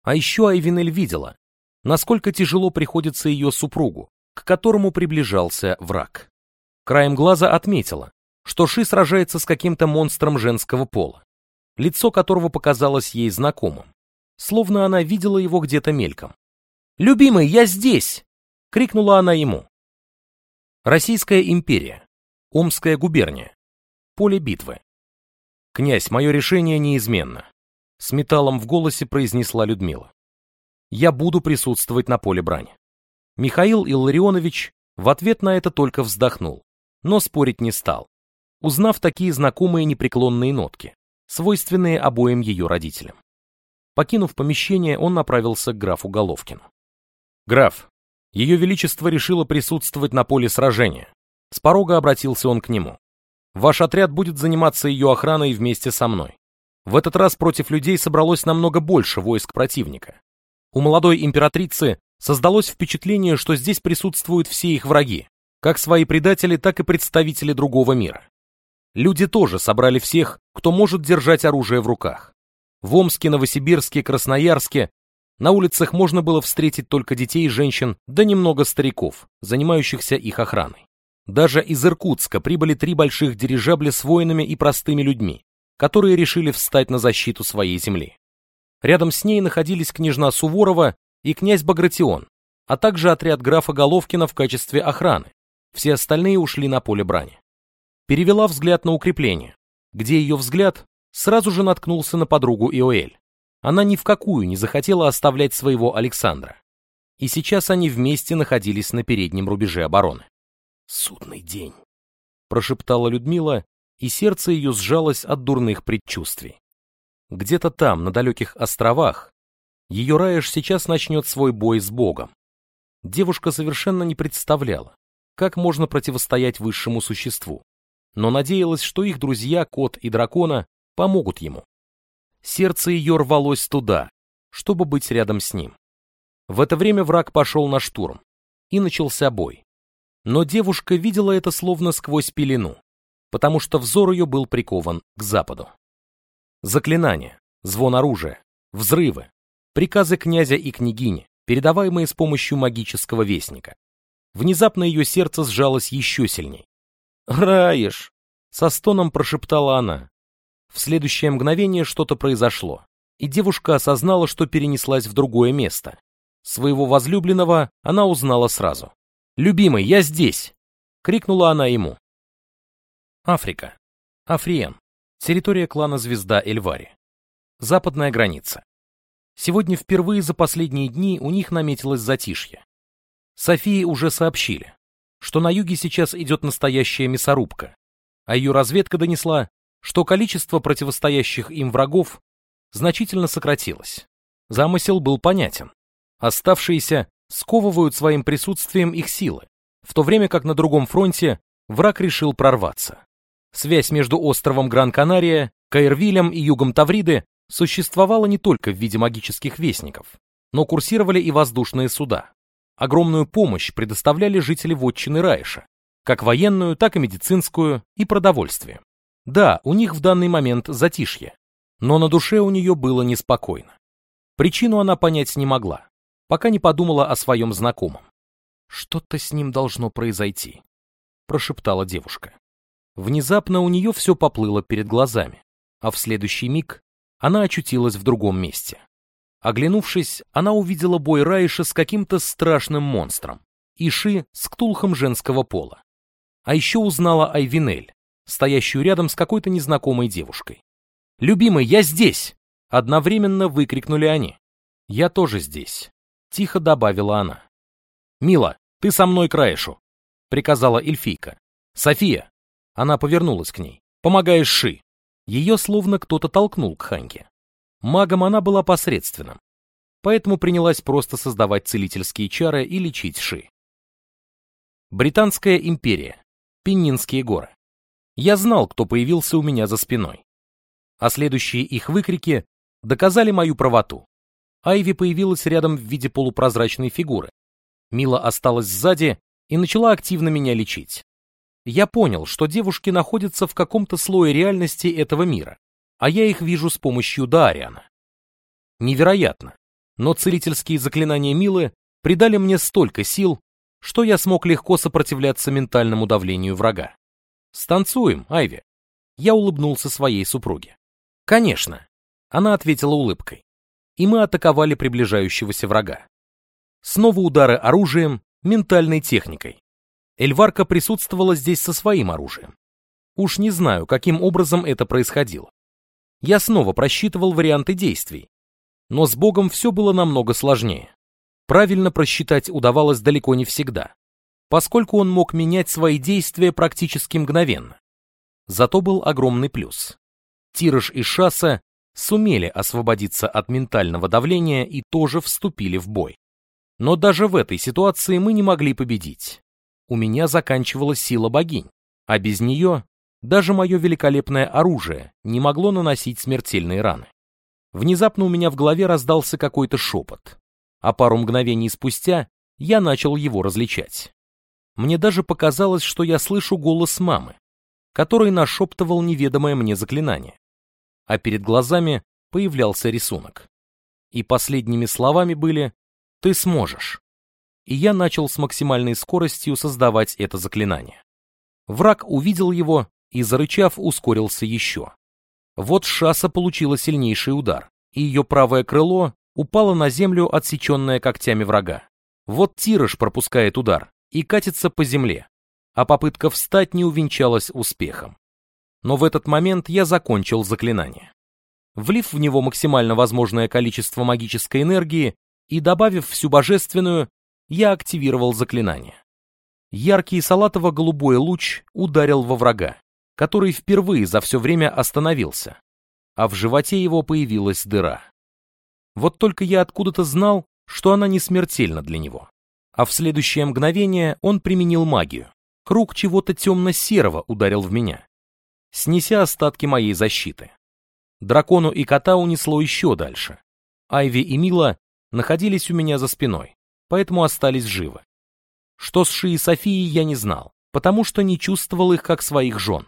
А еще Айвинель видела, насколько тяжело приходится ее супругу, к которому приближался враг. Краем глаза отметила, что Ши сражается с каким-то монстром женского пола, лицо которого показалось ей знакомым, словно она видела его где-то мельком. «Любимый, я здесь!» — крикнула она ему. Российская империя. Омская губерния. Поле битвы. «Князь, мое решение неизменно», — с металлом в голосе произнесла Людмила. «Я буду присутствовать на поле брани». Михаил Илларионович в ответ на это только вздохнул, но спорить не стал, узнав такие знакомые непреклонные нотки, свойственные обоим ее родителям. Покинув помещение, он направился к графу Головкину. «Граф, ее Величество решило присутствовать на поле сражения. С порога обратился он к нему. «Ваш отряд будет заниматься ее охраной вместе со мной. В этот раз против людей собралось намного больше войск противника. У молодой императрицы создалось впечатление, что здесь присутствуют все их враги, как свои предатели, так и представители другого мира. Люди тоже собрали всех, кто может держать оружие в руках. В Омске, Новосибирске, Красноярске на улицах можно было встретить только детей и женщин, да немного стариков, занимающихся их охраной. Даже из Иркутска прибыли три больших дирижабля с воинами и простыми людьми, которые решили встать на защиту своей земли. Рядом с ней находились княжна Суворова и князь Багратион, а также отряд графа Головкина в качестве охраны. Все остальные ушли на поле брани. Перевела взгляд на укрепление, где ее взгляд сразу же наткнулся на подругу Иоэль. Она ни в какую не захотела оставлять своего Александра. И сейчас они вместе находились на переднем рубеже обороны. «Судный день», — прошептала Людмила, и сердце ее сжалось от дурных предчувствий. Где-то там, на далеких островах, ее Раеш сейчас начнет свой бой с Богом. Девушка совершенно не представляла, как можно противостоять высшему существу, но надеялась, что их друзья, кот и дракона, помогут ему. Сердце ее рвалось туда, чтобы быть рядом с ним. В это время враг пошел на штурм, и начался бой. Но девушка видела это словно сквозь пелену, потому что взор ее был прикован к западу. Заклинания, звон оружия, взрывы, приказы князя и княгини, передаваемые с помощью магического вестника. Внезапно ее сердце сжалось еще сильней. «Раешь!» — со стоном прошептала она. В следующее мгновение что-то произошло, и девушка осознала, что перенеслась в другое место. Своего возлюбленного она узнала сразу. «Любимый, я здесь!» — крикнула она ему. Африка. Африен. Территория клана Звезда Эльвари. Западная граница. Сегодня впервые за последние дни у них наметилось затишье. Софии уже сообщили, что на юге сейчас идет настоящая мясорубка, а ее разведка донесла, что количество противостоящих им врагов значительно сократилось. Замысел был понятен. Оставшиеся сковывают своим присутствием их силы, в то время как на другом фронте враг решил прорваться. Связь между островом Гран-Канария, Каирвилем и югом Тавриды существовала не только в виде магических вестников, но курсировали и воздушные суда. Огромную помощь предоставляли жители вотчины Раиша, как военную, так и медицинскую и продовольствие. Да, у них в данный момент затишье, но на душе у нее было неспокойно. Причину она понять не могла пока не подумала о своем знакомом. «Что-то с ним должно произойти», — прошептала девушка. Внезапно у нее все поплыло перед глазами, а в следующий миг она очутилась в другом месте. Оглянувшись, она увидела бой Раиша с каким-то страшным монстром, Иши с ктулхом женского пола. А еще узнала Айвинель, стоящую рядом с какой-то незнакомой девушкой. «Любимый, я здесь!» Одновременно выкрикнули они. «Я тоже здесь», — тихо добавила она. «Мила, ты со мной к Раишу», — приказала эльфийка. «София!» — она повернулась к ней. «Помогаешь Ши!» Ее словно кто-то толкнул к Ханьке. Магом она была посредственным, поэтому принялась просто создавать целительские чары и лечить Ши. Британская империя. Пеннинские горы. Я знал, кто появился у меня за спиной. А следующие их выкрики доказали мою правоту. Айви появилась рядом в виде полупрозрачной фигуры. Мила осталась сзади и начала активно меня лечить. Я понял, что девушки находятся в каком-то слое реальности этого мира, а я их вижу с помощью Дариана. Невероятно, но целительские заклинания Милы придали мне столько сил, что я смог легко сопротивляться ментальному давлению врага. «Станцуем, Айви!» Я улыбнулся своей супруге. «Конечно!» Она ответила улыбкой и мы атаковали приближающегося врага. Снова удары оружием, ментальной техникой. Эльварка присутствовала здесь со своим оружием. Уж не знаю, каким образом это происходило. Я снова просчитывал варианты действий, но с Богом все было намного сложнее. Правильно просчитать удавалось далеко не всегда, поскольку он мог менять свои действия практически мгновенно. Зато был огромный плюс. Тираж и Шасса сумели освободиться от ментального давления и тоже вступили в бой. Но даже в этой ситуации мы не могли победить. У меня заканчивалась сила богинь, а без нее Даже мое великолепное оружие не могло наносить смертельные раны. Внезапно у меня в голове раздался какой-то шепот, а пару мгновений спустя я начал его различать. Мне даже показалось, что я слышу голос мамы, который нашептывал неведомое мне заклинание. А перед глазами появлялся рисунок. И последними словами были «Ты сможешь». И я начал с максимальной скоростью создавать это заклинание. Враг увидел его и, зарычав, ускорился еще. Вот Шаса получила сильнейший удар, и ее правое крыло упало на землю, отсеченное когтями врага. Вот Тираж пропускает удар и катится по земле, а попытка встать не увенчалась успехом. Но в этот момент я закончил заклинание. Влив в него максимально возможное количество магической энергии и добавив всю божественную, я активировал заклинание. Яркий салатово-голубой луч ударил во врага, который впервые за все время остановился, а в животе его появилась дыра. Вот только я откуда-то знал, что она не смертельна для него. А в следующее мгновение он применил магию. Круг чего-то темно-серого ударил в меня, снеся остатки моей защиты. Дракону и кота унесло еще дальше. Айви и Мила находились у меня за спиной, поэтому остались живы. Что с Ши и Софией я не знал, потому что не чувствовал их как своих жен.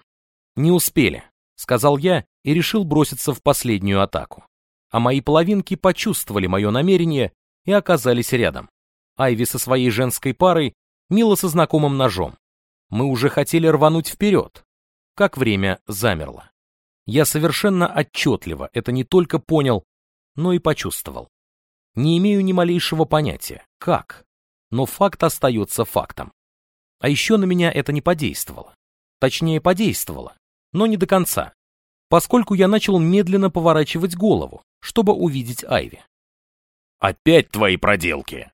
Не успели, сказал я и решил броситься в последнюю атаку. А мои половинки почувствовали мое намерение и оказались рядом. Айви со своей женской парой, Мила со знакомым ножом. Мы уже хотели рвануть вперед, как время замерло. Я совершенно отчетливо это не только понял, но и почувствовал. Не имею ни малейшего понятия, как, но факт остается фактом. А еще на меня это не подействовало. Точнее, подействовало, но не до конца, поскольку я начал медленно поворачивать голову, чтобы увидеть Айви. «Опять твои проделки!»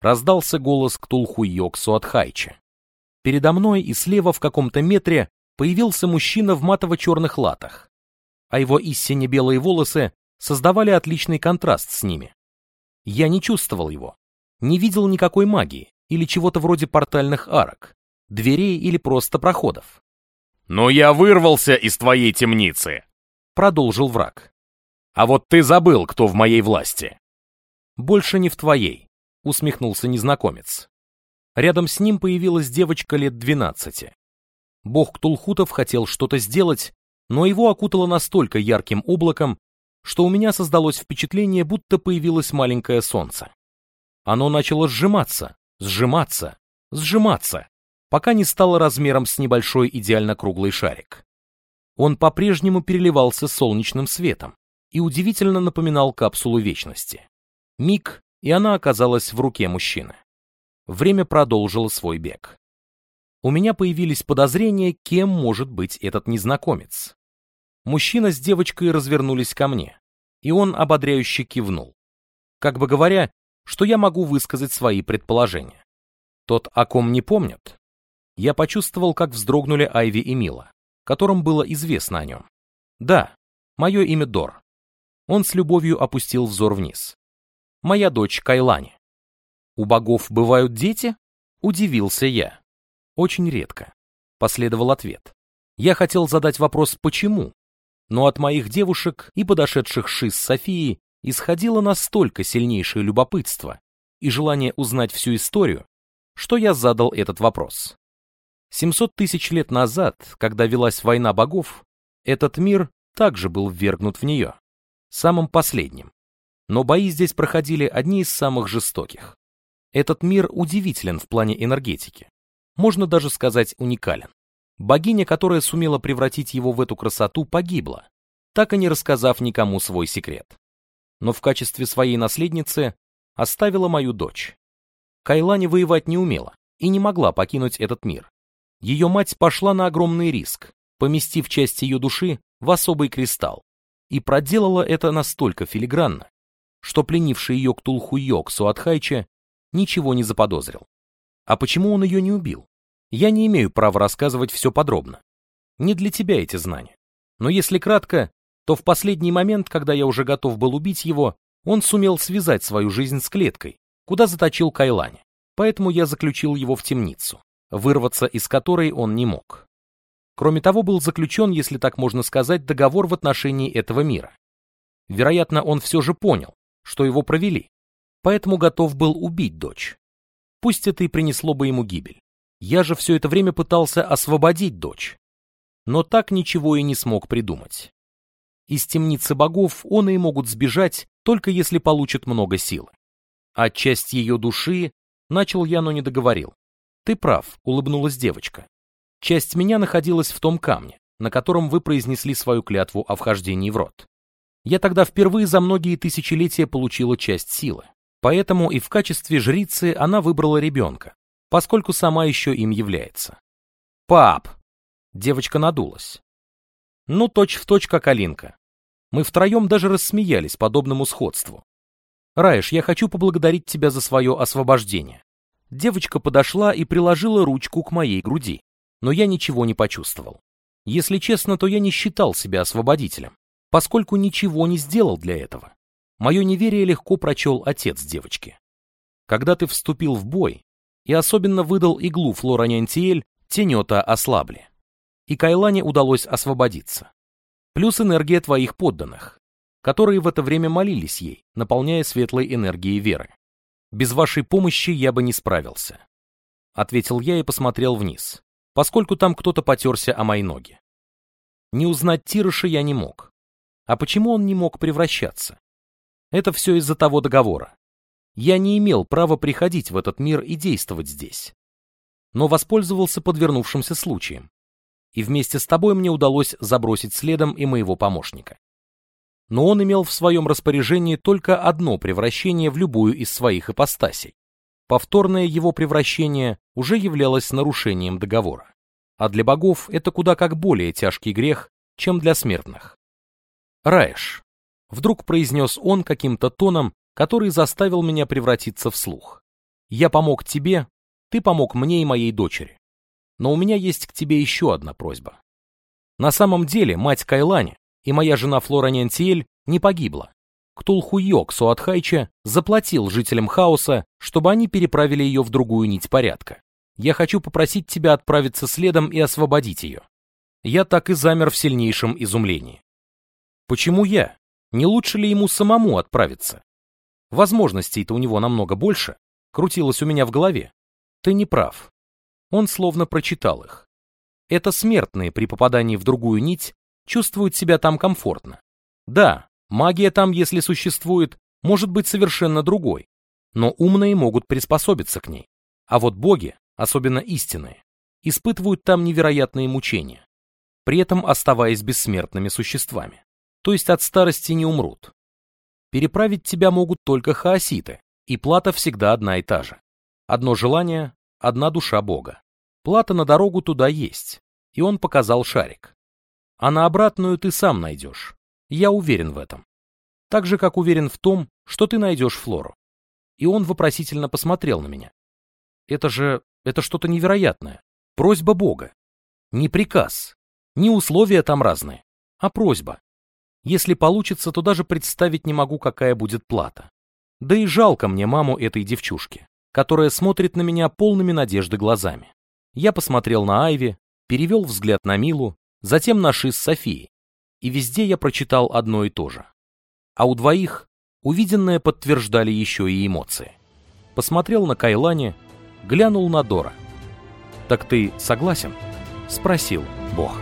Раздался голос Ктулху Йоксу от Хайча. Передо мной и слева в каком-то метре появился мужчина в матово-черных латах, а его истинно белые волосы создавали отличный контраст с ними. Я не чувствовал его, не видел никакой магии или чего-то вроде портальных арок, дверей или просто проходов. «Но я вырвался из твоей темницы!» — продолжил враг. «А вот ты забыл, кто в моей власти!» «Больше не в твоей», — усмехнулся незнакомец. Рядом с ним появилась девочка лет двенадцати. Бог Ктулхутов хотел что-то сделать, но его окутало настолько ярким облаком, что у меня создалось впечатление, будто появилось маленькое солнце. Оно начало сжиматься, сжиматься, сжиматься, пока не стало размером с небольшой идеально круглый шарик. Он по-прежнему переливался солнечным светом и удивительно напоминал капсулу вечности. Миг, и она оказалась в руке мужчины. Время продолжило свой бег у меня появились подозрения, кем может быть этот незнакомец. Мужчина с девочкой развернулись ко мне, и он ободряюще кивнул, как бы говоря, что я могу высказать свои предположения. Тот, о ком не помнят. Я почувствовал, как вздрогнули Айви и Мила, которым было известно о нем. Да, мое имя Дор. Он с любовью опустил взор вниз. Моя дочь Кайлани. У богов бывают дети? Удивился я. Очень редко. Последовал ответ. Я хотел задать вопрос «почему?», но от моих девушек и подошедших Ши с Софией исходило настолько сильнейшее любопытство и желание узнать всю историю, что я задал этот вопрос. 700 тысяч лет назад, когда велась война богов, этот мир также был ввергнут в нее, самым последним. Но бои здесь проходили одни из самых жестоких. Этот мир удивителен в плане энергетики можно даже сказать уникален. Богиня, которая сумела превратить его в эту красоту, погибла, так и не рассказав никому свой секрет. Но в качестве своей наследницы оставила мою дочь. Кайлани воевать не умела и не могла покинуть этот мир. Ее мать пошла на огромный риск, поместив часть ее души в особый кристалл, и проделала это настолько филигранно, что пленивший ее Ктулху Йог Суатхайче ничего не заподозрил. А почему он ее не убил? Я не имею права рассказывать все подробно. Не для тебя эти знания. Но если кратко, то в последний момент, когда я уже готов был убить его, он сумел связать свою жизнь с клеткой, куда заточил Кайлани. Поэтому я заключил его в темницу, вырваться из которой он не мог. Кроме того, был заключен, если так можно сказать, договор в отношении этого мира. Вероятно, он все же понял, что его провели, поэтому готов был убить дочь. Пусть это и принесло бы ему гибель. Я же все это время пытался освободить дочь, но так ничего и не смог придумать. Из темницы богов он и могут сбежать, только если получат много силы. А часть ее души, начал я, но не договорил. Ты прав, улыбнулась девочка. Часть меня находилась в том камне, на котором вы произнесли свою клятву о вхождении в рот. Я тогда впервые за многие тысячелетия получила часть силы. Поэтому и в качестве жрицы она выбрала ребенка, поскольку сама еще им является. «Пап!» Девочка надулась. Ну, точь-в-точь, точь, как Алинка. Мы втроем даже рассмеялись подобному сходству. Раиш, я хочу поблагодарить тебя за свое освобождение. Девочка подошла и приложила ручку к моей груди, но я ничего не почувствовал. Если честно, то я не считал себя освободителем, поскольку ничего не сделал для этого. Мое неверие легко прочел отец девочки. Когда ты вступил в бой, и особенно выдал иглу Флоранянтиэль, тенета ослабли. И Кайлане удалось освободиться плюс энергия твоих подданных, которые в это время молились ей, наполняя светлой энергией веры. Без вашей помощи я бы не справился. Ответил я и посмотрел вниз, поскольку там кто-то потерся о мои ноги. Не узнать Тирыша я не мог. А почему он не мог превращаться? Это все из-за того договора. Я не имел права приходить в этот мир и действовать здесь. Но воспользовался подвернувшимся случаем и вместе с тобой мне удалось забросить следом и моего помощника. Но он имел в своем распоряжении только одно превращение в любую из своих ипостасей. Повторное его превращение уже являлось нарушением договора. А для богов это куда как более тяжкий грех, чем для смертных. Раеш, вдруг произнес он каким-то тоном, который заставил меня превратиться в слух. Я помог тебе, ты помог мне и моей дочери. Но у меня есть к тебе еще одна просьба. На самом деле, мать Кайлани и моя жена Флора Нянтиэль не погибла. Ктулхуйок Суатхайча заплатил жителям хаоса, чтобы они переправили ее в другую нить порядка. Я хочу попросить тебя отправиться следом и освободить ее. Я так и замер в сильнейшем изумлении. Почему я? Не лучше ли ему самому отправиться? Возможностей-то у него намного больше, крутилось у меня в голове. Ты не прав. Он словно прочитал их. Это смертные при попадании в другую нить чувствуют себя там комфортно. Да, магия там, если существует, может быть совершенно другой, но умные могут приспособиться к ней. А вот боги, особенно истинные, испытывают там невероятные мучения, при этом оставаясь бессмертными существами. То есть от старости не умрут. Переправить тебя могут только хаоситы, и плата всегда одна и та же. Одно желание, одна душа Бога. Плата на дорогу туда есть, и он показал шарик. А на обратную ты сам найдешь. Я уверен в этом. Так же, как уверен в том, что ты найдешь Флору. И он вопросительно посмотрел на меня. Это же... это что-то невероятное. Просьба Бога. Не приказ. Не условия там разные, а просьба. Если получится, то даже представить не могу, какая будет плата. Да и жалко мне маму этой девчушки которая смотрит на меня полными надежды глазами. Я посмотрел на Айви, перевел взгляд на Милу, затем на Ши с Софией, и везде я прочитал одно и то же. А у двоих увиденное подтверждали еще и эмоции. Посмотрел на Кайлане, глянул на Дора. «Так ты согласен?» — спросил Бог.